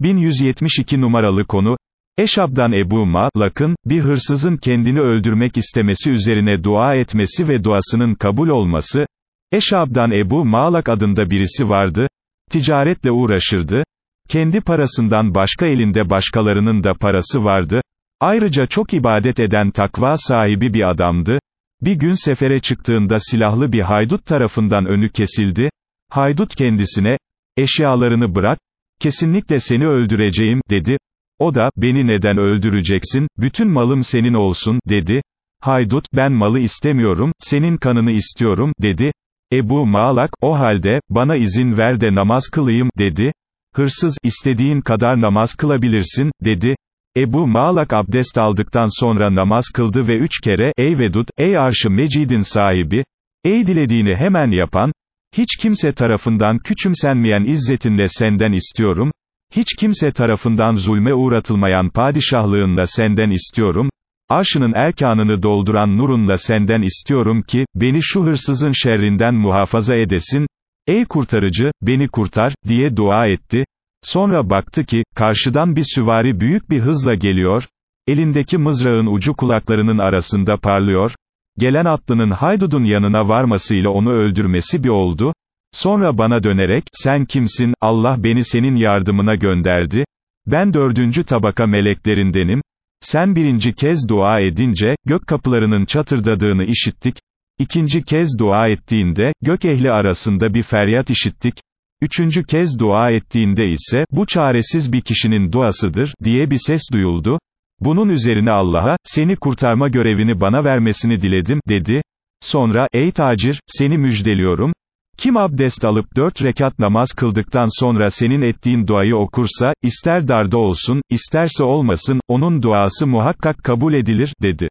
1172 numaralı konu, Eşab'dan Ebu Ma'lak'ın, bir hırsızın kendini öldürmek istemesi üzerine dua etmesi ve duasının kabul olması, Eşab'dan Ebu Ma'lak adında birisi vardı, ticaretle uğraşırdı, kendi parasından başka elinde başkalarının da parası vardı, ayrıca çok ibadet eden takva sahibi bir adamdı, bir gün sefere çıktığında silahlı bir haydut tarafından önü kesildi, haydut kendisine, eşyalarını bırak, kesinlikle seni öldüreceğim, dedi, o da, beni neden öldüreceksin, bütün malım senin olsun, dedi, haydut, ben malı istemiyorum, senin kanını istiyorum, dedi, Ebu Malak, o halde, bana izin ver de namaz kılayım, dedi, hırsız, istediğin kadar namaz kılabilirsin, dedi, Ebu Malak abdest aldıktan sonra namaz kıldı ve üç kere, ey Vedud, ey arşı mecidin sahibi, ey dilediğini hemen yapan, hiç kimse tarafından küçümsenmeyen izzetinle senden istiyorum, hiç kimse tarafından zulme uğratılmayan padişahlığınla senden istiyorum, arşının erkanını dolduran nurunla senden istiyorum ki, beni şu hırsızın şerrinden muhafaza edesin, ey kurtarıcı, beni kurtar, diye dua etti, sonra baktı ki, karşıdan bir süvari büyük bir hızla geliyor, elindeki mızrağın ucu kulaklarının arasında parlıyor, gelen atlının haydudun yanına varmasıyla onu öldürmesi bir oldu, Sonra bana dönerek, sen kimsin, Allah beni senin yardımına gönderdi, ben dördüncü tabaka meleklerindenim, sen birinci kez dua edince, gök kapılarının çatırdadığını işittik, ikinci kez dua ettiğinde, gök ehli arasında bir feryat işittik, üçüncü kez dua ettiğinde ise, bu çaresiz bir kişinin duasıdır, diye bir ses duyuldu, bunun üzerine Allah'a, seni kurtarma görevini bana vermesini diledim, dedi, sonra, ey tacir, seni müjdeliyorum, kim abdest alıp dört rekat namaz kıldıktan sonra senin ettiğin duayı okursa, ister darda olsun, isterse olmasın, onun duası muhakkak kabul edilir, dedi.